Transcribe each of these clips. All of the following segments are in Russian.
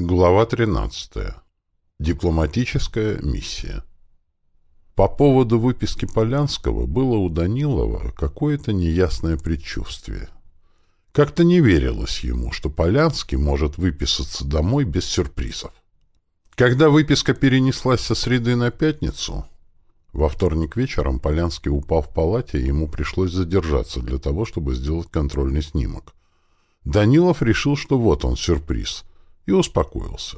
Глава 13. Дипломатическая миссия. По поводу выписки Полянского было у Данилова какое-то неясное предчувствие. Как-то не верилось ему, что Полянский может выписаться домой без сюрпризов. Когда выписка перенеслась со среды на пятницу, во вторник вечером Полянский упал в палате, и ему пришлось задержаться для того, чтобы сделать контрольный снимок. Данилов решил, что вот он, сюрприз — и успокоился.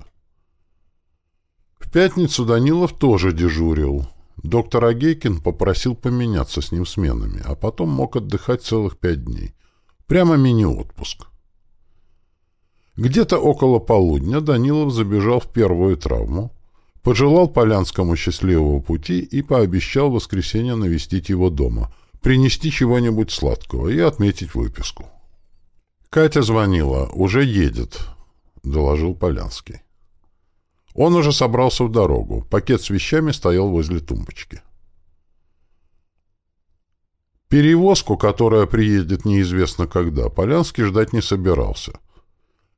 В пятницу Данилов тоже дежурил. Доктор Агейкин попросил поменяться с ним сменами, а потом мог отдыхать целых пять дней. Прямо мини-отпуск. Где-то около полудня Данилов забежал в первую травму, пожелал Полянскому счастливого пути и пообещал в воскресенье навестить его дома, принести чего-нибудь сладкого и отметить выписку. Катя звонила, уже едет. — доложил Полянский. Он уже собрался в дорогу. Пакет с вещами стоял возле тумбочки. Перевозку, которая приедет неизвестно когда, Полянский ждать не собирался.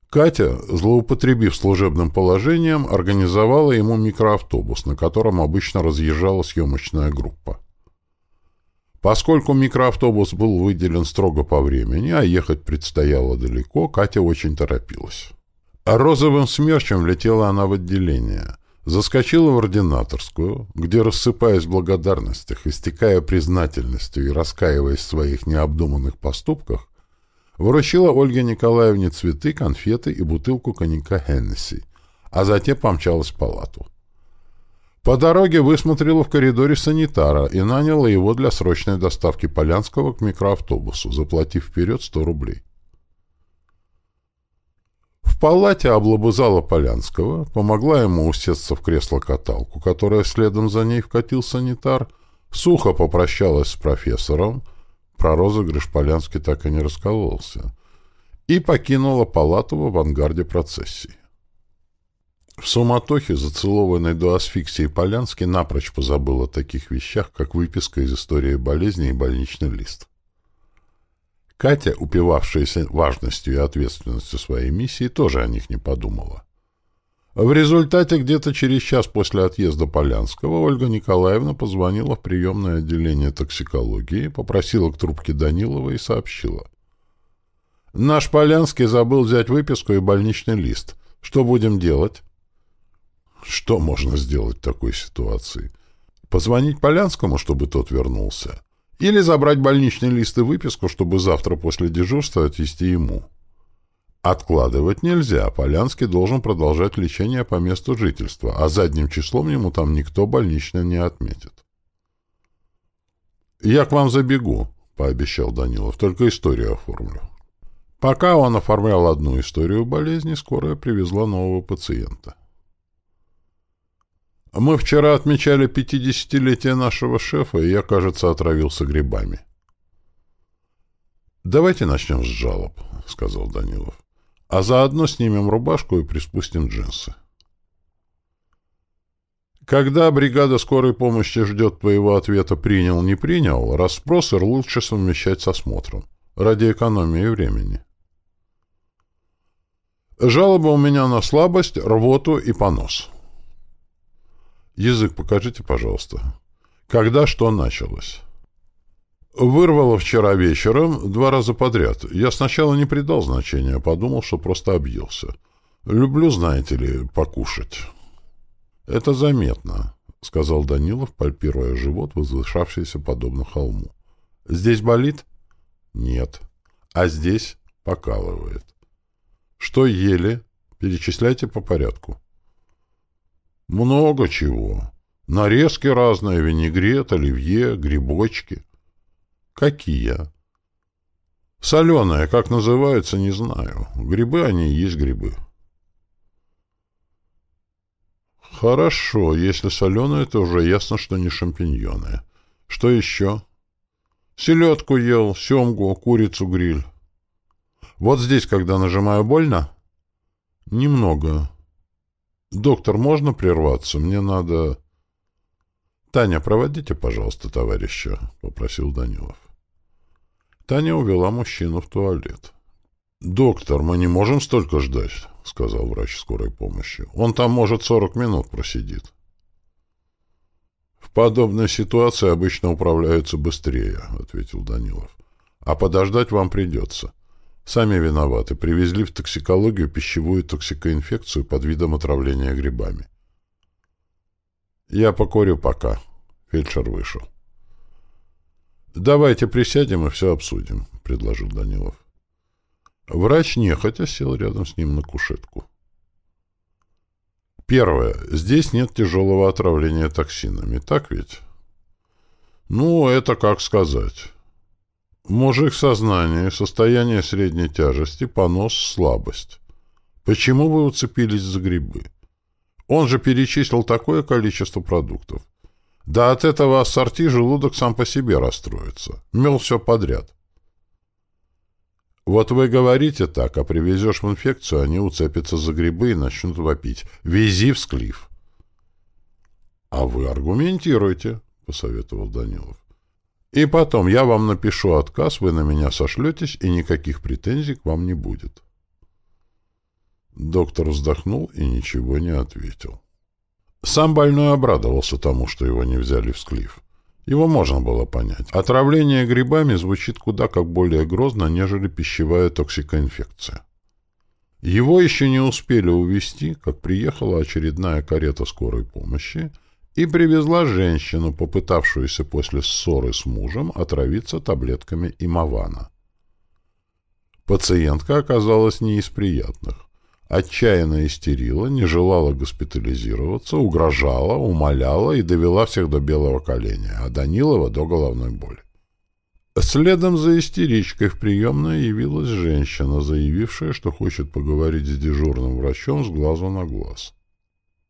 Катя, злоупотребив служебным положением, организовала ему микроавтобус, на котором обычно разъезжала съемочная группа. Поскольку микроавтобус был выделен строго по времени, а ехать предстояло далеко, Катя очень торопилась. А розовым смерчем влетела она в отделение. Заскочила в ординаторскую, где, рассыпаясь в благодарностях, истекая признательностью и раскаиваясь в своих необдуманных поступках, вручила Ольге Николаевне цветы, конфеты и бутылку коньяка Хеннесси, а затем помчалась в палату. По дороге высмотрела в коридоре санитара и наняла его для срочной доставки Полянского к микроавтобусу, заплатив вперед 100 рублей палате облобызала Полянского, помогла ему усесться в кресло-каталку, которое следом за ней вкатил санитар, сухо попрощалась с профессором, про розыгрыш Полянский так и не раскололся, и покинула палату в авангарде процессии. В суматохе, зацелованной до асфиксии Полянский, напрочь позабыл о таких вещах, как выписка из истории болезни и больничный лист. Катя, упивавшаяся важностью и ответственностью своей миссии, тоже о них не подумала. В результате где-то через час после отъезда Полянского Ольга Николаевна позвонила в приемное отделение токсикологии, попросила к трубке Данилова и сообщила. «Наш Полянский забыл взять выписку и больничный лист. Что будем делать?» «Что можно сделать в такой ситуации? Позвонить Полянскому, чтобы тот вернулся?» Или забрать больничный лист и выписку, чтобы завтра после дежурства отвезти ему. Откладывать нельзя, Полянский должен продолжать лечение по месту жительства, а задним числом ему там никто больничный не отметит. «Я к вам забегу», — пообещал Данилов, — «только историю оформлю». Пока он оформлял одну историю болезни, скорая привезла нового пациента. Мы вчера отмечали пятидесятилетие нашего шефа, и я, кажется, отравился грибами. «Давайте начнем с жалоб», — сказал Данилов. «А заодно снимем рубашку и приспустим джинсы». Когда бригада скорой помощи ждет твоего ответа «принял-не принял», расспросы лучше совмещать с осмотром, ради экономии времени. Жалоба у меня на слабость, рвоту и понос. Язык покажите, пожалуйста. Когда что началось? Вырвало вчера вечером два раза подряд. Я сначала не придал значения, подумал, что просто объелся. Люблю, знаете ли, покушать. Это заметно, сказал Данилов, пальпируя живот, возвышавшийся подобно холму. Здесь болит? Нет. А здесь покалывает. Что ели? Перечисляйте по порядку. Много чего. Нарезки разные, винегрет, оливье, грибочки. Какие? Соленые, как называются, не знаю. Грибы они и есть грибы. Хорошо, если соленые, то уже ясно, что не шампиньоны. Что еще? Селедку ел, семгу, курицу гриль. Вот здесь, когда нажимаю, больно? Немного. «Доктор, можно прерваться? Мне надо...» «Таня, проводите, пожалуйста, товарища», — попросил Данилов. Таня увела мужчину в туалет. «Доктор, мы не можем столько ждать», — сказал врач скорой помощи. «Он там, может, сорок минут просидит». «В подобной ситуации обычно управляются быстрее», — ответил Данилов. «А подождать вам придется. Сами виноваты. Привезли в токсикологию пищевую токсикоинфекцию под видом отравления грибами». «Я покурю пока». Фельдшер вышел. «Давайте присядем и все обсудим», — предложил Данилов. Врач нехотя сел рядом с ним на кушетку. Первое. Здесь нет тяжелого отравления токсинами, так ведь? Ну, это как сказать. Мужик сознание, состояние средней тяжести, понос, слабость. Почему вы уцепились за грибы? Он же перечислил такое количество продуктов. Да от этого ассорти желудок сам по себе расстроится. Мел все подряд. Вот вы говорите так, а привезешь в инфекцию, они уцепятся за грибы и начнут вопить. Вези в склиф. — А вы аргументируйте, — посоветовал Данилов. — И потом я вам напишу отказ, вы на меня сошлетесь, и никаких претензий к вам не будет. Доктор вздохнул и ничего не ответил. Сам больной обрадовался тому, что его не взяли в склиф. Его можно было понять. Отравление грибами звучит куда как более грозно, нежели пищевая токсикоинфекция. Его еще не успели увезти, как приехала очередная карета скорой помощи и привезла женщину, попытавшуюся после ссоры с мужем отравиться таблетками имавана. Пациентка оказалась не из приятных отчаянно истерила, не желала госпитализироваться, угрожала, умоляла и довела всех до белого коленя, а Данилова до головной боли. Следом за истеричкой в приемной явилась женщина, заявившая, что хочет поговорить с дежурным врачом с глазу на глаз.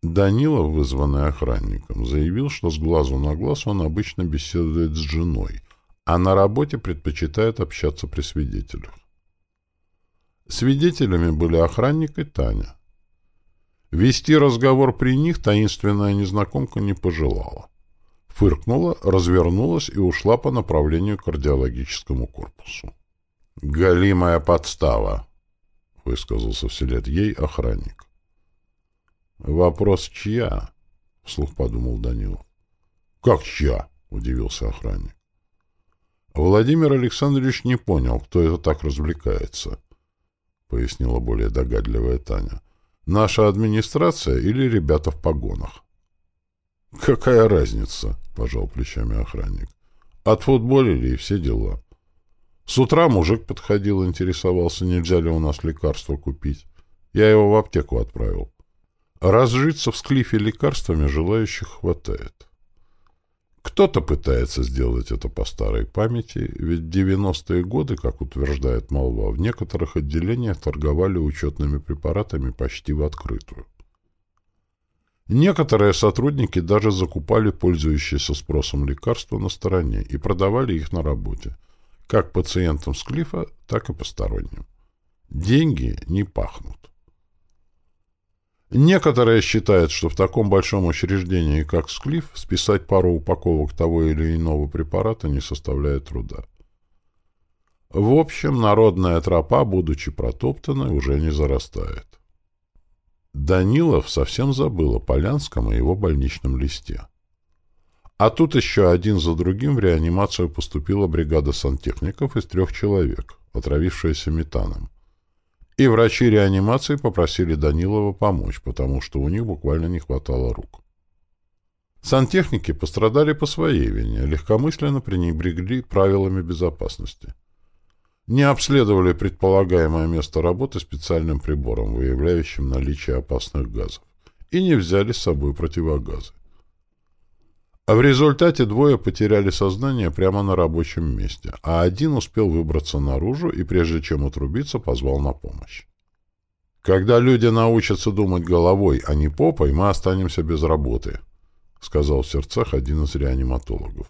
Данилов, вызванный охранником, заявил, что с глазу на глаз он обычно беседует с женой, а на работе предпочитает общаться при свидетелях. Свидетелями были охранник и Таня. Вести разговор при них таинственная незнакомка не пожелала. Фыркнула, развернулась и ушла по направлению к кардиологическому корпусу. «Галимая подстава!» — высказался вслед ей охранник. «Вопрос чья?» — вслух подумал Данилов. «Как чья?» — удивился охранник. Владимир Александрович не понял, кто это так развлекается — пояснила более догадливая Таня. «Наша администрация или ребята в погонах?» «Какая разница?» — пожал плечами охранник. «Отфутболили и все дела. С утра мужик подходил, интересовался, нельзя ли у нас лекарства купить. Я его в аптеку отправил. Разжиться в склифе лекарствами желающих хватает». Кто-то пытается сделать это по старой памяти, ведь в 90-е годы, как утверждает молва, в некоторых отделениях торговали учетными препаратами почти в открытую. Некоторые сотрудники даже закупали пользующиеся спросом лекарства на стороне и продавали их на работе, как пациентам с клифа, так и посторонним. Деньги не пахнут. Некоторые считают, что в таком большом учреждении, как Склиф, списать пару упаковок того или иного препарата не составляет труда. В общем, народная тропа, будучи протоптанной, уже не зарастает. Данилов совсем забыл о Полянском и его больничном листе. А тут еще один за другим в реанимацию поступила бригада сантехников из трех человек, отравившаяся метаном. И врачи реанимации попросили Данилова помочь, потому что у них буквально не хватало рук. Сантехники пострадали по своей вине, легкомысленно пренебрегли правилами безопасности. Не обследовали предполагаемое место работы специальным прибором, выявляющим наличие опасных газов, и не взяли с собой противогазы. А в результате двое потеряли сознание прямо на рабочем месте, а один успел выбраться наружу и, прежде чем отрубиться, позвал на помощь. «Когда люди научатся думать головой, а не попой, мы останемся без работы», — сказал в сердцах один из реаниматологов.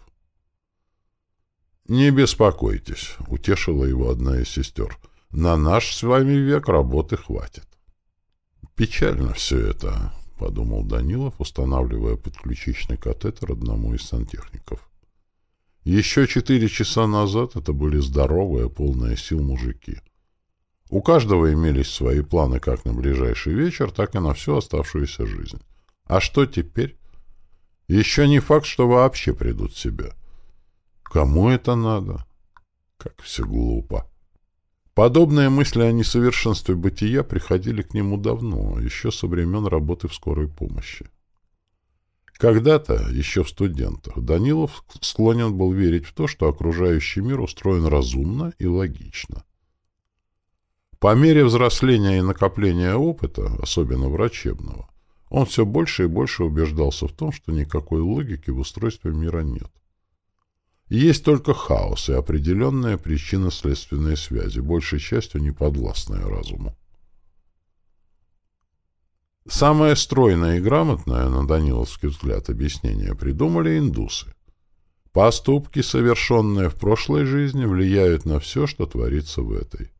«Не беспокойтесь», — утешила его одна из сестер. «На наш с вами век работы хватит». Печально все это, — подумал Данилов, устанавливая подключичный катетер одному из сантехников. Еще четыре часа назад это были здоровые, полные сил мужики. У каждого имелись свои планы как на ближайший вечер, так и на всю оставшуюся жизнь. А что теперь? Еще не факт, что вообще придут в себя. Кому это надо? Как все глупо. Подобные мысли о несовершенстве бытия приходили к нему давно, еще со времен работы в скорой помощи. Когда-то, еще в студентах, Данилов склонен был верить в то, что окружающий мир устроен разумно и логично. По мере взросления и накопления опыта, особенно врачебного, он все больше и больше убеждался в том, что никакой логики в устройстве мира нет. Есть только хаос и определенная причинно-следственные связи, большей частью не подвластные разуму. Самое стройное и грамотное, на Даниловский взгляд, объяснение придумали индусы. Поступки, совершенные в прошлой жизни, влияют на все, что творится в этой.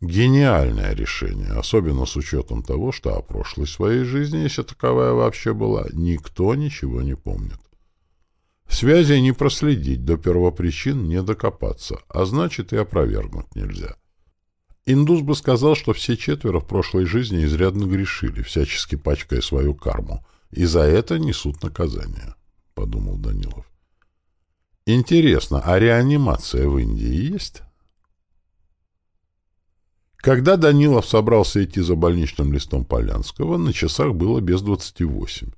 Гениальное решение, особенно с учетом того, что о прошлой своей жизни, если таковая вообще была, никто ничего не помнит. Связи не проследить, до первопричин не докопаться, а значит и опровергнуть нельзя. Индус бы сказал, что все четверо в прошлой жизни изрядно грешили, всячески пачкая свою карму, и за это несут наказание, — подумал Данилов. Интересно, а реанимация в Индии есть? Когда Данилов собрался идти за больничным листом Полянского, на часах было без двадцати восемь.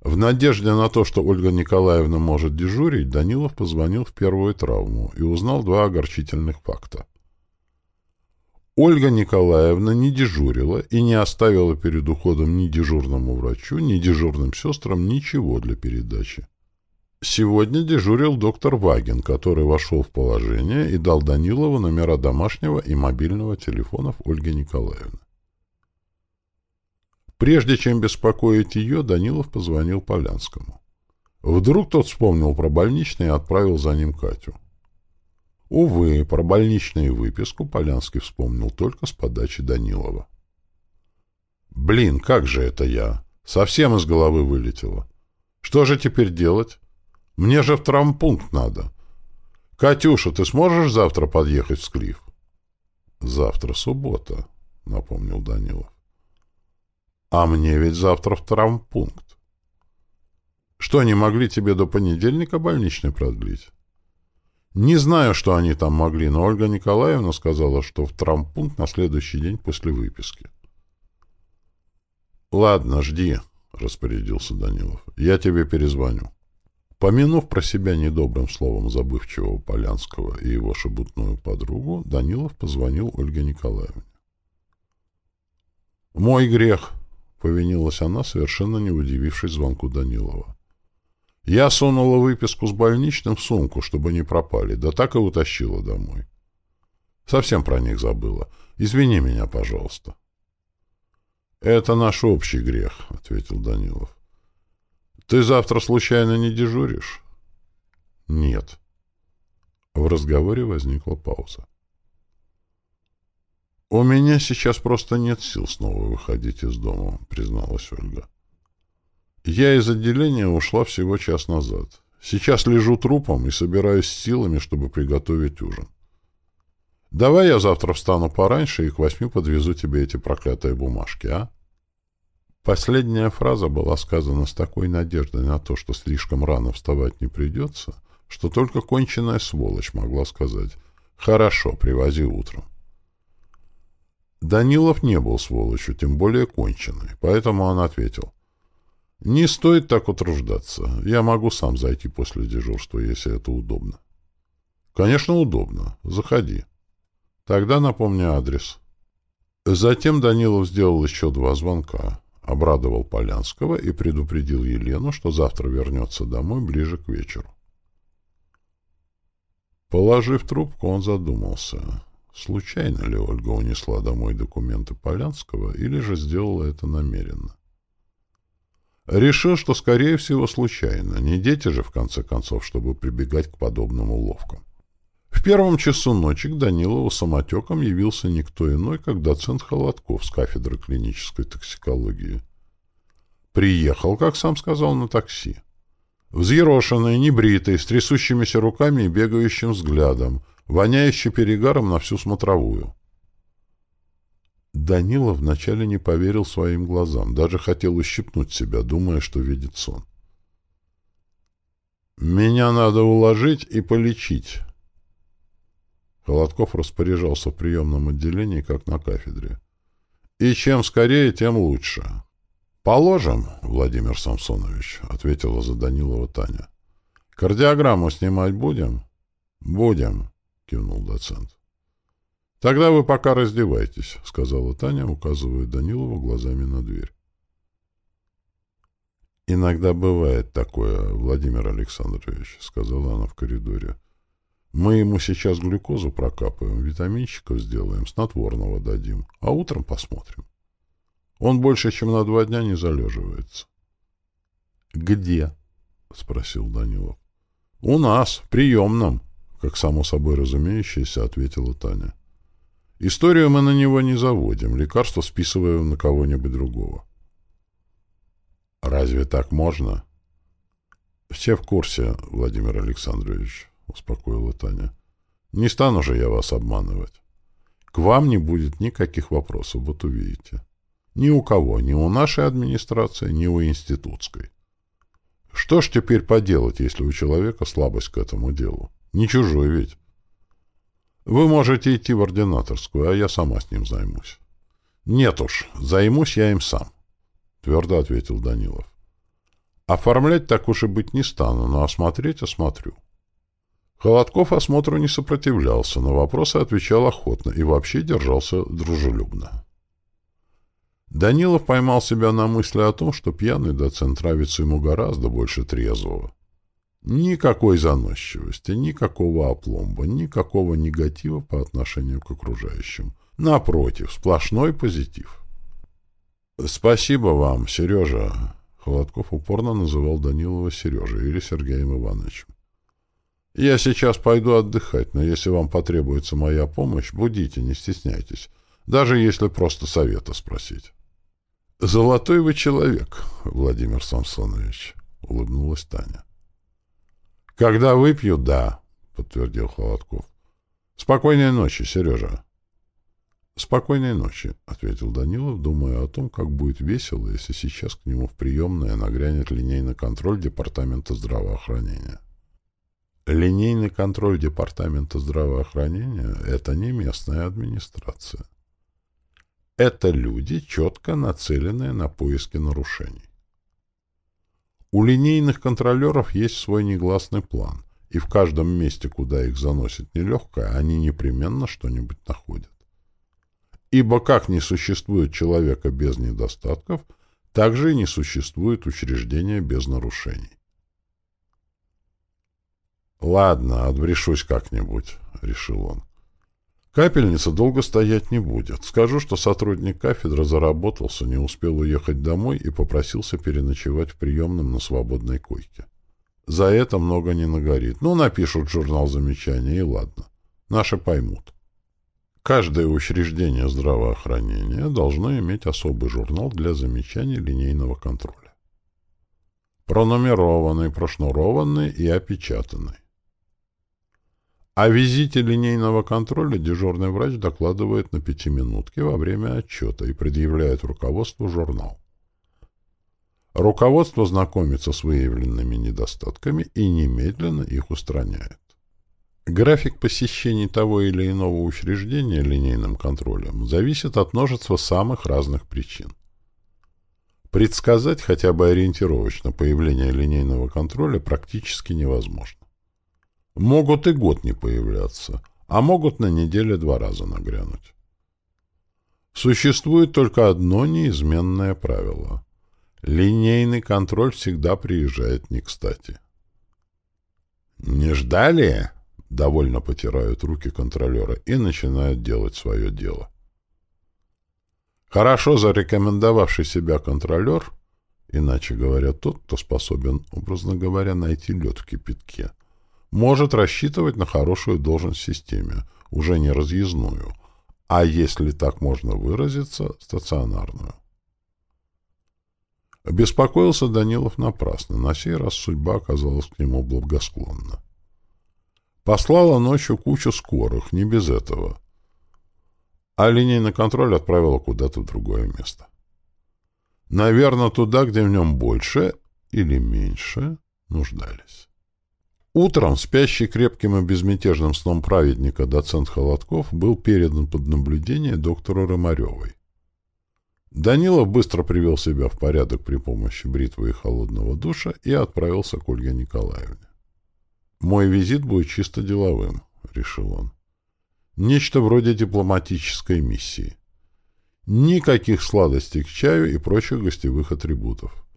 В надежде на то, что Ольга Николаевна может дежурить, Данилов позвонил в первую травму и узнал два огорчительных факта. Ольга Николаевна не дежурила и не оставила перед уходом ни дежурному врачу, ни дежурным сестрам ничего для передачи. Сегодня дежурил доктор Вагин, который вошел в положение и дал Данилову номера домашнего и мобильного телефонов Ольги Николаевны. Прежде чем беспокоить ее, Данилов позвонил Полянскому. Вдруг тот вспомнил про больничный и отправил за ним Катю. Увы, про больничную выписку Полянский вспомнил только с подачи Данилова. «Блин, как же это я? Совсем из головы вылетело. Что же теперь делать?» Мне же в травмпункт надо. Катюша, ты сможешь завтра подъехать в Склиф? Завтра суббота, напомнил Данилов. А мне ведь завтра в травмпункт. Что, не могли тебе до понедельника больничный продлить? Не знаю, что они там могли, но Ольга Николаевна сказала, что в травмпункт на следующий день после выписки. «Ладно, жди», — распорядился Данилов. «Я тебе перезвоню». Помянув про себя недобрым словом забывчивого Полянского и его шебутную подругу, Данилов позвонил Ольге Николаевне. «Мой грех!» — повинилась она, совершенно не удивившись звонку Данилова. «Я сунула выписку с больничным в сумку, чтобы не пропали, да так и утащила домой. Совсем про них забыла. Извини меня, пожалуйста». «Это наш общий грех», — ответил Данилов. Ты завтра случайно не дежуришь? Нет. В разговоре возникла пауза. «У меня сейчас просто нет сил снова выходить из дома», — призналась Ольга. «Я из отделения ушла всего час назад. Сейчас лежу трупом и собираюсь силами, чтобы приготовить ужин. Давай я завтра встану пораньше и к восьми подвезу тебе эти проклятые бумажки, а?» Последняя фраза была сказана с такой надеждой на то, что слишком рано вставать не придется, что только конченная сволочь могла сказать «Хорошо, привози утром». Данилов не был сволочью, тем более конченый, поэтому он ответил «Не стоит так утруждаться. Я могу сам зайти после дежурства, если это удобно». «Конечно, удобно. Заходи. Тогда напомни адрес». Затем Данилов сделал еще два звонка обрадовал Полянского и предупредил Елену, что завтра вернется домой ближе к вечеру. Положив трубку, он задумался, случайно ли Ольга унесла домой документы Полянского или же сделала это намеренно. Решил, что, скорее всего, случайно. Не дети же, в конце концов, чтобы прибегать к подобным уловкам. В первом часу ночи к Данилову самотеком явился никто иной, как доцент Холодков с кафедры клинической токсикологии. Приехал, как сам сказал, на такси. Взъерошенный, небритый, с трясущимися руками и бегающим взглядом, воняющий перегаром на всю смотровую. Данила вначале не поверил своим глазам, даже хотел ущипнуть себя, думая, что видит сон. «Меня надо уложить и полечить». Холодков распоряжался в приемном отделении, как на кафедре. «И чем скорее, тем лучше». «Положим, Владимир Самсонович», — ответила за Данилова Таня. «Кардиограмму снимать будем?» «Будем», — кивнул доцент. «Тогда вы пока раздевайтесь», — сказала Таня, указывая Данилову глазами на дверь. «Иногда бывает такое, Владимир Александрович», — сказала она в коридоре. «Мы ему сейчас глюкозу прокапаем, витаминчиков сделаем, снотворного дадим, а утром посмотрим. Он больше, чем на два дня не залеживается». «Где?» — спросил Данилов. «У нас, в приемном», — как само собой разумеющееся, ответила Таня. Историю мы на него не заводим, лекарство списываем на кого-нибудь другого. Разве так можно? Все в курсе, Владимир Александрович, успокоила Таня. Не стану же я вас обманывать. К вам не будет никаких вопросов, вот увидите. Ни у кого, ни у нашей администрации, ни у институтской. Что ж теперь поделать, если у человека слабость к этому делу? Не чужой ведь. Вы можете идти в ординаторскую, а я сама с ним займусь. Нет уж, займусь я им сам, твердо ответил Данилов. Оформлять так уж и быть не стану, но осмотреть осмотрю. Холодков осмотру не сопротивлялся, на вопросы отвечал охотно и вообще держался дружелюбно. Данилов поймал себя на мысли о том, что пьяный доцент нравится ему гораздо больше трезвого. Никакой заносчивости, никакого опломба, никакого негатива по отношению к окружающим. Напротив, сплошной позитив. «Спасибо вам, Сережа!» Холодков упорно называл Данилова Сережей или Сергеем Ивановичем. «Я сейчас пойду отдыхать, но если вам потребуется моя помощь, будите, не стесняйтесь, даже если просто совета спросить». «Золотой вы человек, Владимир Самсонович», — улыбнулась Таня. «Когда выпью, да», — подтвердил Холодков. «Спокойной ночи, Сережа». «Спокойной ночи», — ответил Данилов, думая о том, как будет весело, если сейчас к нему в приемное нагрянет линейный контроль Департамента здравоохранения. Линейный контроль Департамента здравоохранения — это не местная администрация. Это люди, четко нацеленные на поиски нарушений. У линейных контролеров есть свой негласный план, и в каждом месте, куда их заносит нелегкое, они непременно что-нибудь находят. Ибо как не существует человека без недостатков, так же и не существует учреждения без нарушений. «Ладно, отбрешусь как-нибудь», — решил он. Капельница долго стоять не будет. Скажу, что сотрудник кафедры заработался, не успел уехать домой и попросился переночевать в приемном на свободной койке. За это много не нагорит. Ну, напишут журнал замечаний, и ладно. Наши поймут. Каждое учреждение здравоохранения должно иметь особый журнал для замечаний линейного контроля. Пронумерованный, прошнурованный и опечатанный. О визите линейного контроля дежурный врач докладывает на пятиминутке во время отчета и предъявляет руководству журнал. Руководство знакомится с выявленными недостатками и немедленно их устраняет. График посещений того или иного учреждения линейным контролем зависит от множества самых разных причин. Предсказать хотя бы ориентировочно появление линейного контроля практически невозможно. Могут и год не появляться, а могут на неделе два раза нагрянуть. Существует только одно неизменное правило. Линейный контроль всегда приезжает не кстати. «Не ждали?» — довольно потирают руки контролера и начинают делать свое дело. Хорошо зарекомендовавший себя контролер, иначе говоря, тот, кто способен, образно говоря, найти лед в кипятке, может рассчитывать на хорошую должность в системе, уже не разъездную, а если так можно выразиться, стационарную. Беспокоился Данилов напрасно, на сей раз судьба оказалась к нему благосклонна. Послала ночью кучу скорых, не без этого. а линейный контроль отправила куда-то в другое место. Наверное, туда, где в нем больше или меньше нуждались. Утром спящий крепким и безмятежным сном праведника доцент Холодков был передан под наблюдение доктору Рымаревой. Данилов быстро привел себя в порядок при помощи бритвы и холодного душа и отправился к Ольге Николаевне. «Мой визит будет чисто деловым», — решил он. «Нечто вроде дипломатической миссии. Никаких сладостей к чаю и прочих гостевых атрибутов.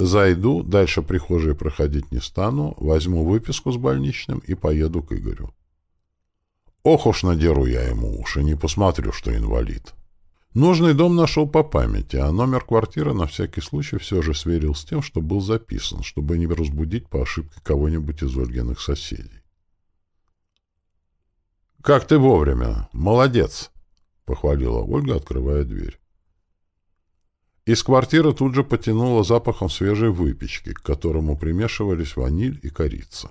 Зайду, дальше прихожей проходить не стану, возьму выписку с больничным и поеду к Игорю. Ох уж надеру я ему уши, не посмотрю, что инвалид». Нужный дом нашел по памяти, а номер квартиры на всякий случай все же сверил с тем, что был записан, чтобы не разбудить по ошибке кого-нибудь из Ольгиных соседей. «Как ты вовремя! Молодец!» — похвалила Ольга, открывая дверь. Из квартиры тут же потянуло запахом свежей выпечки, к которому примешивались ваниль и корица.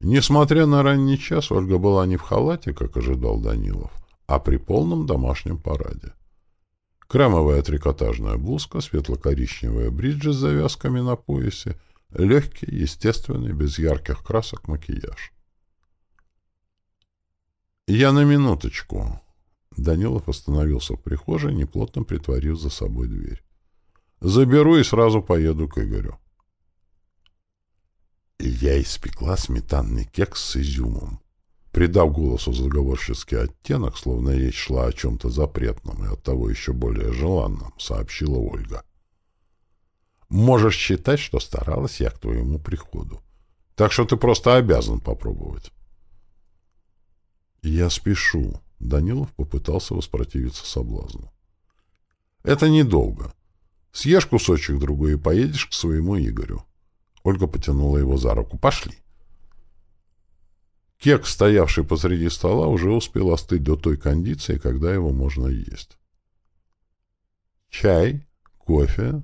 Несмотря на ранний час, Ольга была не в халате, как ожидал Данилов, а при полном домашнем параде. Кремовая трикотажная блузка, светло-коричневые бриджи с завязками на поясе, легкий, естественный, без ярких красок макияж. «Я на минуточку». Данилов остановился в прихожей, неплотно притворив за собой дверь. «Заберу и сразу поеду к Игорю». Я испекла сметанный кекс с изюмом. Придав голосу заговорческий оттенок, словно речь шла о чем-то запретном и оттого еще более желанном, сообщила Ольга. «Можешь считать, что старалась я к твоему приходу. Так что ты просто обязан попробовать». «Я спешу», — Данилов попытался воспротивиться соблазну. «Это недолго. Съешь кусочек другой и поедешь к своему Игорю». Ольга потянула его за руку. «Пошли». Кек, стоявший посреди стола, уже успел остыть до той кондиции, когда его можно есть. «Чай? Кофе?»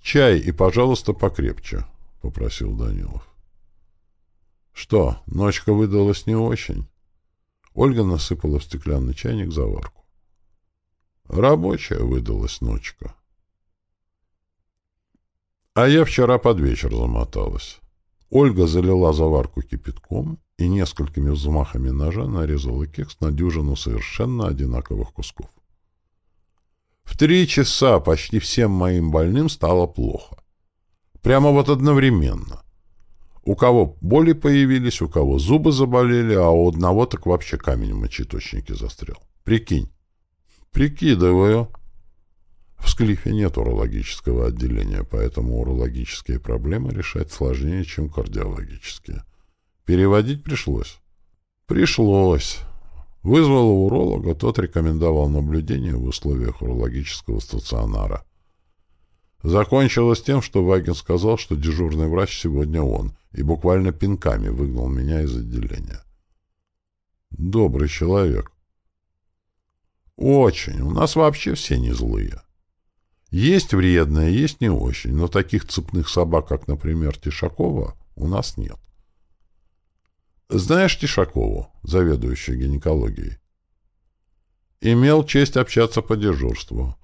«Чай и, пожалуйста, покрепче», — попросил Данилов. «Что, ночка выдалась не очень?» Ольга насыпала в стеклянный чайник заварку. «Рабочая выдалась ночка». «А я вчера под вечер замоталась». Ольга залила заварку кипятком и несколькими взмахами ножа нарезала кекс на дюжину совершенно одинаковых кусков. В три часа почти всем моим больным стало плохо. Прямо вот одновременно. У кого боли появились, у кого зубы заболели, а у одного так вообще камень в мочеточнике застрял. Прикинь. Прикидываю. В Склифе нет урологического отделения, поэтому урологические проблемы решать сложнее, чем кардиологические. Переводить пришлось? Пришлось. Вызвала уролога, тот рекомендовал наблюдение в условиях урологического стационара. Закончилось тем, что Вагин сказал, что дежурный врач сегодня он, и буквально пинками выгнал меня из отделения. Добрый человек. Очень. У нас вообще все не злые. Есть вредные, есть не очень, но таких цепных собак, как, например, Тишакова, у нас нет. Знаешь Тишакову, заведующую гинекологией? Имел честь общаться по дежурству.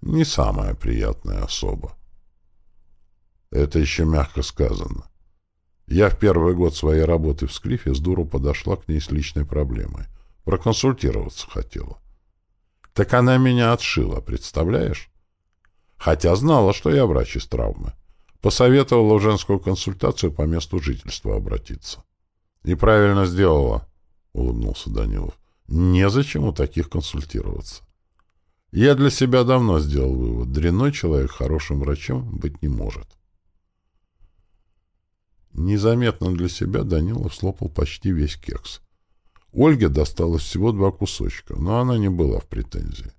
Не самая приятная особа. Это еще мягко сказано. Я в первый год своей работы в Склифе с дуру подошла к ней с личной проблемой. Проконсультироваться хотела. Так она меня отшила, представляешь? хотя знала, что я врач из травмы. Посоветовала в женскую консультацию по месту жительства обратиться. — И правильно сделала, — улыбнулся Данилов. — Незачем у таких консультироваться. Я для себя давно сделал вывод. Дрянной человек хорошим врачом быть не может. Незаметно для себя Данилов слопал почти весь кекс. Ольге досталось всего два кусочка, но она не была в претензии.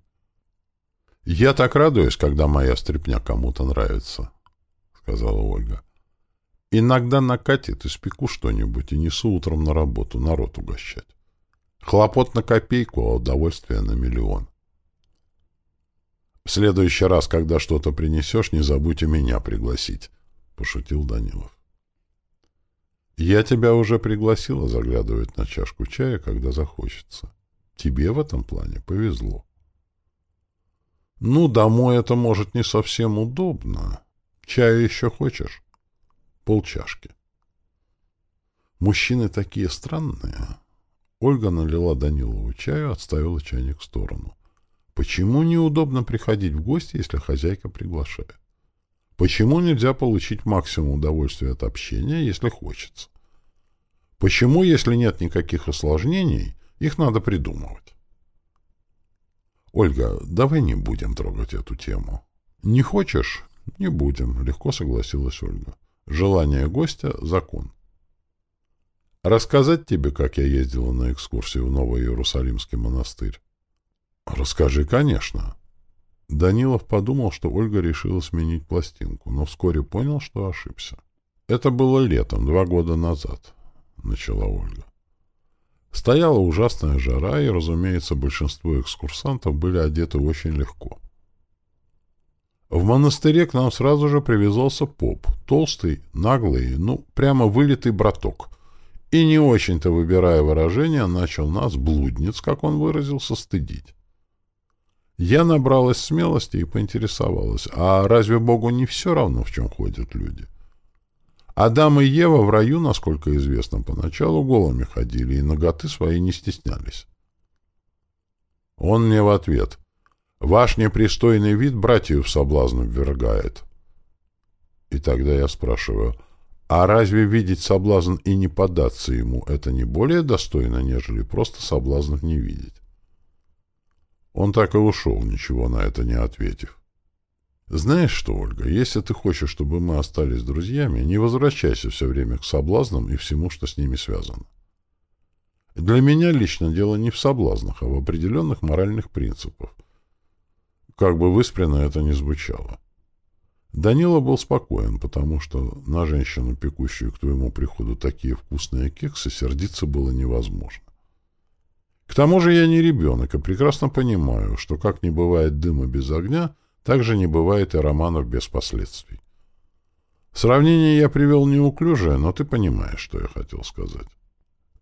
«Я так радуюсь, когда моя стряпня кому-то нравится», — сказала Ольга. «Иногда накатит, испеку что-нибудь и несу утром на работу народ угощать. Хлопот на копейку, а удовольствие на миллион». «В следующий раз, когда что-то принесешь, не забудь и меня пригласить», — пошутил Данилов. Я тебя уже пригласила заглядывать на чашку чая, когда захочется. Тебе в этом плане повезло. Ну, домой это, может, не совсем удобно. Чаю еще хочешь? Полчашки. Мужчины такие странные. Ольга налила Данилову чаю, отставила чайник в сторону. Почему неудобно приходить в гости, если хозяйка приглашает? Почему нельзя получить максимум удовольствия от общения, если хочется? Почему, если нет никаких осложнений, их надо придумывать? Ольга, давай не будем трогать эту тему. Не хочешь? Не будем, легко согласилась Ольга. Желание гостя — закон. Рассказать тебе, как я ездила на экскурсию в Новый Иерусалимский монастырь? «Расскажи, конечно». Данилов подумал, что Ольга решила сменить пластинку, но вскоре понял, что ошибся. «Это было летом, два года назад», — начала Ольга. Стояла ужасная жара, и, разумеется, большинство экскурсантов были одеты очень легко. В монастыре к нам сразу же привязался поп, толстый, наглый, ну, прямо вылитый браток. И не очень-то, выбирая выражение, начал нас, блудниц, как он выразился, стыдить. Я набралась смелости и поинтересовалась, а разве Богу не все равно, в чем ходят люди? Адам и Ева в раю, насколько известно, поначалу голыми ходили и ноготы свои не стеснялись. Он мне в ответ. «Ваш непристойный вид братьев в соблазн ввергает». И тогда я спрашиваю, а разве видеть соблазн и не поддаться ему — это не более достойно, нежели просто соблазнов не видеть? Он так и ушел, ничего на это не ответив. Знаешь что, Ольга, если ты хочешь, чтобы мы остались друзьями, не возвращайся все время к соблазнам и всему, что с ними связано. Для меня лично дело не в соблазнах, а в определенных моральных принципах. Как бы выспренно это ни звучало. Данила был спокоен, потому что на женщину, пекущую к твоему приходу такие вкусные кексы, сердиться было невозможно. К тому же я не ребенок и прекрасно понимаю, что как не бывает дыма без огня, так же не бывает и романов без последствий. Сравнение я привел неуклюжее, но ты понимаешь, что я хотел сказать.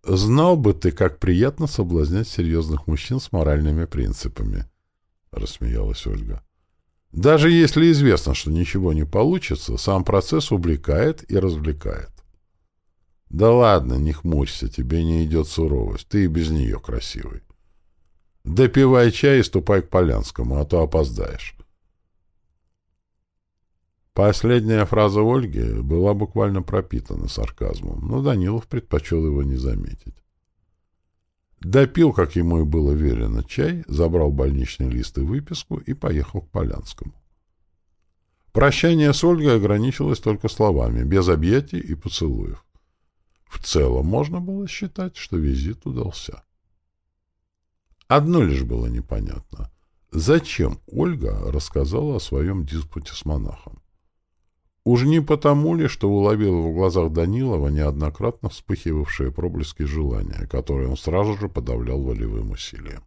Знал бы ты, как приятно соблазнять серьезных мужчин с моральными принципами, — рассмеялась Ольга. Даже если известно, что ничего не получится, сам процесс увлекает и развлекает. Да ладно, не хмурься, тебе не идет суровость, ты и без нее красивый. Допивай чай и ступай к Полянскому, а то опоздаешь. Последняя фраза Ольги была буквально пропитана сарказмом, но Данилов предпочел его не заметить. Допил, как ему и было велено, чай, забрал больничный лист и выписку и поехал к Полянскому. Прощание с Ольгой ограничилось только словами, без объятий и поцелуев. В целом можно было считать, что визит удался. Одно лишь было непонятно. Зачем Ольга рассказала о своем диспуте с монахом? Уж не потому ли, что уловила в глазах Данилова неоднократно вспыхивавшие проблески желания, которые он сразу же подавлял волевым усилием.